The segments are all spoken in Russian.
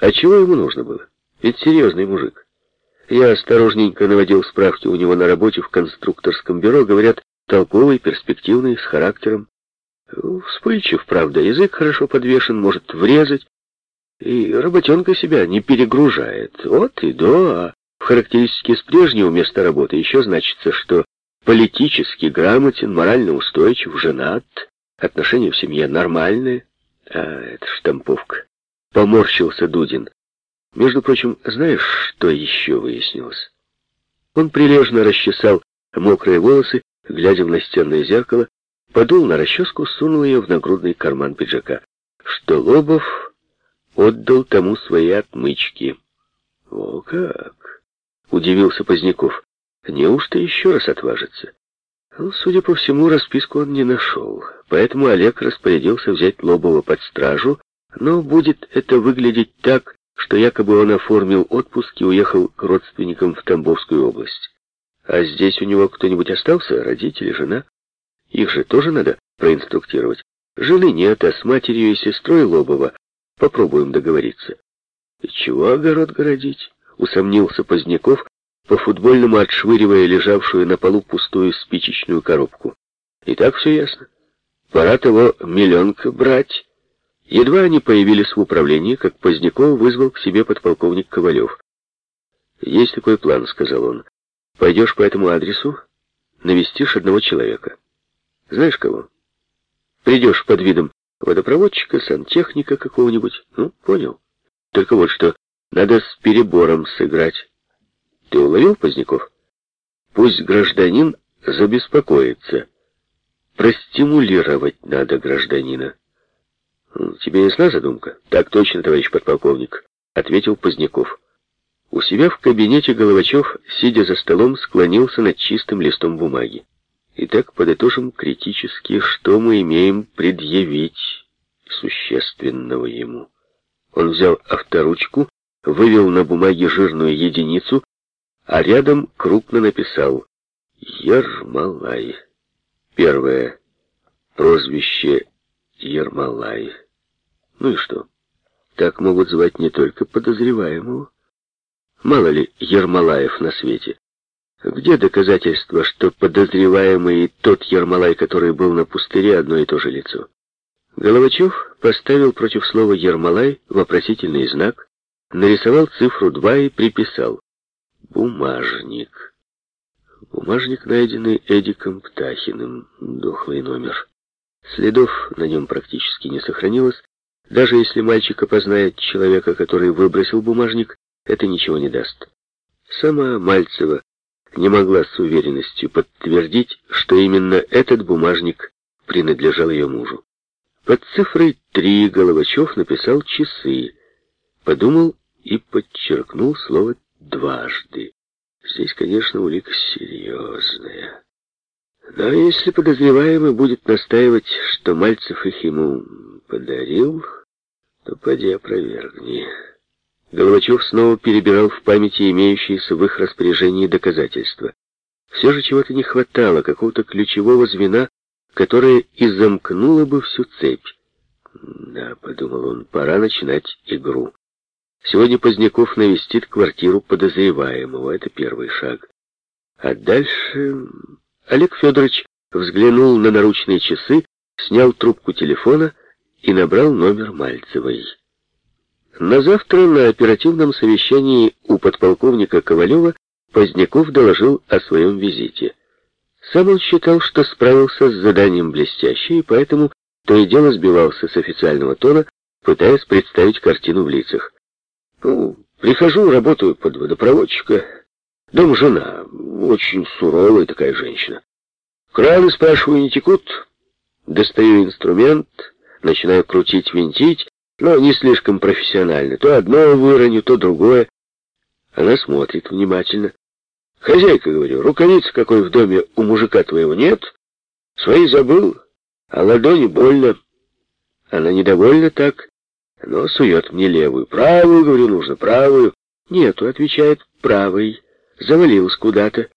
А чего ему нужно было? Ведь серьезный мужик. Я осторожненько наводил справки у него на работе в конструкторском бюро. Говорят, толковый, перспективный, с характером. Вспыльчив, правда, язык хорошо подвешен, может врезать. И работенка себя не перегружает. Вот и до, а в характеристике с прежнего места работы еще значится, что политически грамотен, морально устойчив, женат, отношения в семье нормальные. А, это штамповка. Поморщился Дудин. Между прочим, знаешь, что еще выяснилось? Он прилежно расчесал мокрые волосы, глядя в настенное зеркало, подул на расческу, сунул ее в нагрудный карман пиджака. Что Лобов отдал тому свои отмычки. О как! Удивился Поздняков. Неужто еще раз отважится? Ну, судя по всему, расписку он не нашел, поэтому Олег распорядился взять Лобова под стражу, но будет это выглядеть так, что якобы он оформил отпуск и уехал к родственникам в Тамбовскую область. А здесь у него кто-нибудь остался? Родители, жена? Их же тоже надо проинструктировать. Жены нет, а с матерью и сестрой Лобова попробуем договориться. И чего огород городить? Усомнился Поздняков, по-футбольному отшвыривая лежавшую на полу пустую спичечную коробку. И так все ясно. Пора того миллионка брать. Едва они появились в управлении, как Поздняков вызвал к себе подполковник Ковалев. «Есть такой план», — сказал он. «Пойдешь по этому адресу, навестишь одного человека. Знаешь кого? Придешь под видом водопроводчика, сантехника какого-нибудь. Ну, понял. Только вот что, надо с перебором сыграть. Ты уловил, Поздняков? Пусть гражданин забеспокоится. Простимулировать надо гражданина. «Тебе ясна задумка?» «Так точно, товарищ подполковник», — ответил Поздняков. У себя в кабинете Головачев, сидя за столом, склонился над чистым листом бумаги. Итак, подытожим критически, что мы имеем предъявить существенного ему. Он взял авторучку, вывел на бумаге жирную единицу, а рядом крупно написал «Ермолай». Первое. Прозвище Ермолай. Ну и что? Так могут звать не только подозреваемого. Мало ли Ермолаев на свете. Где доказательства, что подозреваемый и тот Ермолай, который был на пустыре, одно и то же лицо? Головачев поставил против слова «Ермолай» вопросительный знак, нарисовал цифру 2 и приписал «Бумажник». Бумажник, найденный Эдиком Птахиным, дохлый номер. Следов на нем практически не сохранилось. Даже если мальчик опознает человека, который выбросил бумажник, это ничего не даст. Сама Мальцева не могла с уверенностью подтвердить, что именно этот бумажник принадлежал ее мужу. Под цифрой три Головачев написал часы, подумал и подчеркнул слово «дважды». Здесь, конечно, улика серьезная. Но если подозреваемый будет настаивать, что Мальцев их ему подарил, то поди опровергни. Головачев снова перебирал в памяти имеющиеся в их распоряжении доказательства. Все же чего-то не хватало, какого-то ключевого звена, которое и замкнуло бы всю цепь. Да, подумал он, пора начинать игру. Сегодня Поздняков навестит квартиру подозреваемого. Это первый шаг. А дальше... Олег Федорович взглянул на наручные часы, снял трубку телефона и набрал номер Мальцевой. На завтра на оперативном совещании у подполковника Ковалева Поздняков доложил о своем визите. Сам он считал, что справился с заданием блестяще, и поэтому то и дело сбивался с официального тона, пытаясь представить картину в лицах. «Ну, прихожу, работаю под водопроводчика, Дом жена, очень суровая такая женщина. Краны, спрашиваю, не текут? Достаю инструмент, начинаю крутить, винтить, но не слишком профессионально. То одно выроню, то другое. Она смотрит внимательно. Хозяйка, говорю, рукавицы какой в доме у мужика твоего нет? Свои забыл, а ладони больно. Она недовольна так, но сует мне левую. Правую, говорю, нужно, правую. Нету, отвечает, правой завалилась куда-то.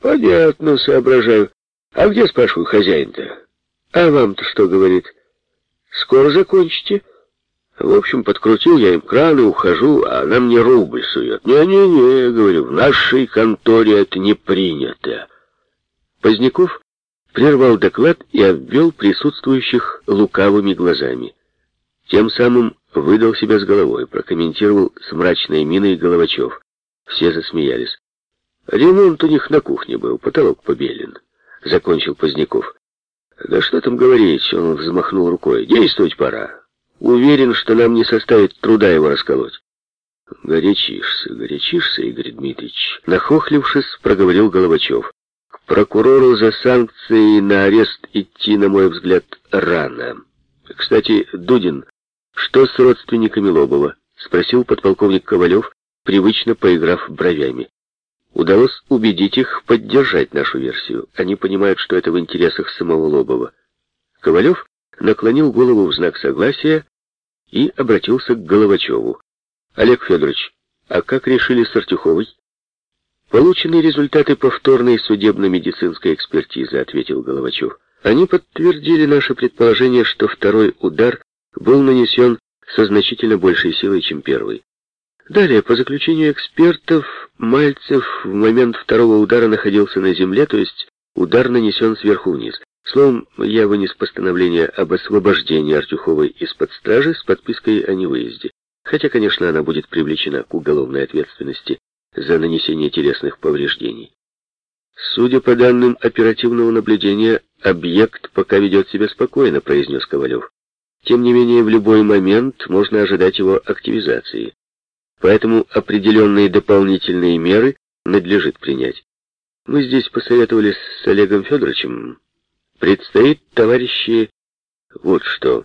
Понятно, соображаю. А где, спрашиваю, хозяин-то? А вам-то что говорит? Скоро закончите? В общем, подкрутил я им краны, ухожу, а она мне рубль сует. Не-не-не, говорю, в нашей конторе это не принято. Поздняков прервал доклад и обвел присутствующих лукавыми глазами. Тем самым выдал себя с головой, прокомментировал с мрачной миной Головачев. Все засмеялись. Ремонт у них на кухне был, потолок побелен. Закончил Поздняков. Да что там говорить, он взмахнул рукой. Действовать пора. Уверен, что нам не составит труда его расколоть. Горячишься, горячишься, Игорь Дмитриевич. Нахохлившись, проговорил Головачев. К прокурору за санкции на арест идти, на мой взгляд, рано. Кстати, Дудин, что с родственниками Лобова? Спросил подполковник Ковалев, привычно поиграв бровями. Удалось убедить их поддержать нашу версию. Они понимают, что это в интересах самого Лобова. Ковалев наклонил голову в знак согласия и обратился к Головачеву. «Олег Федорович, а как решили с Артюховой?» «Получены результаты повторной судебно-медицинской экспертизы», — ответил Головачев. «Они подтвердили наше предположение, что второй удар был нанесен со значительно большей силой, чем первый. Далее, по заключению экспертов, Мальцев в момент второго удара находился на земле, то есть удар нанесен сверху вниз. Словом, я вынес постановление об освобождении Артюховой из-под стражи с подпиской о невыезде. Хотя, конечно, она будет привлечена к уголовной ответственности за нанесение телесных повреждений. Судя по данным оперативного наблюдения, объект пока ведет себя спокойно, произнес Ковалев. Тем не менее, в любой момент можно ожидать его активизации поэтому определенные дополнительные меры надлежит принять. Мы здесь посоветовались с Олегом Федоровичем. Предстоит, товарищи, вот что.